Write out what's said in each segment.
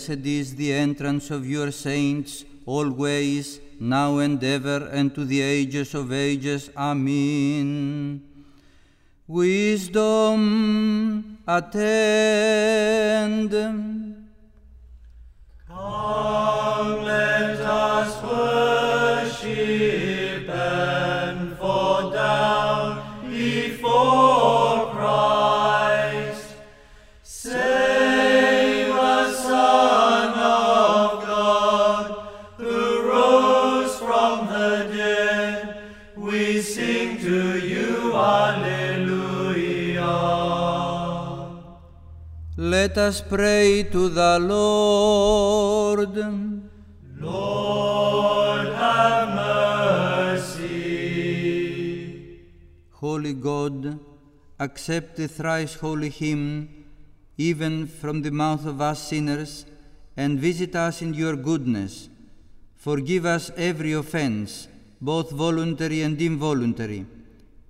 blessed is the entrance of your saints, always, now and ever, and to the ages of ages. Amen. Wisdom, attend. Let us pray to the Lord. Lord, have mercy. Holy God, accept the thrice holy hymn, even from the mouth of us sinners, and visit us in your goodness. Forgive us every offense, both voluntary and involuntary.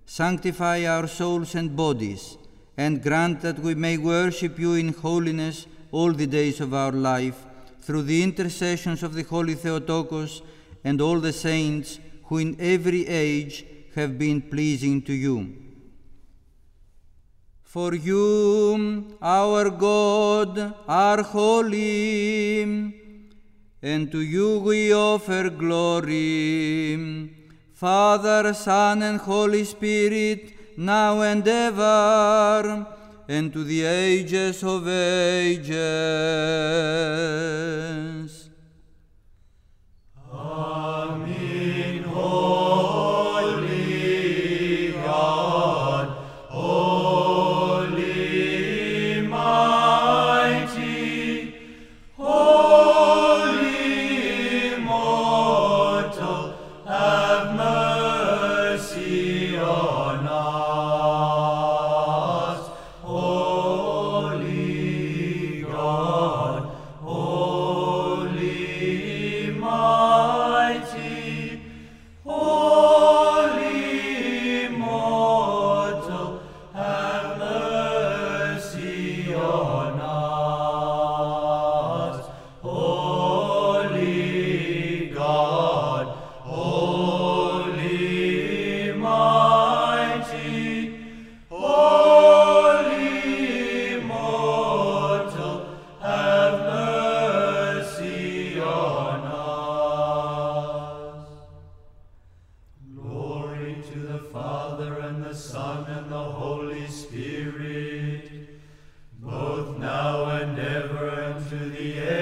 Sanctify our souls and bodies, and grant that we may worship you in holiness all the days of our life, through the intercessions of the Holy Theotokos and all the saints who in every age have been pleasing to you. For you, our God, are holy, and to you we offer glory. Father, Son, and Holy Spirit, now and ever, and to the ages of ages. and ever unto the end.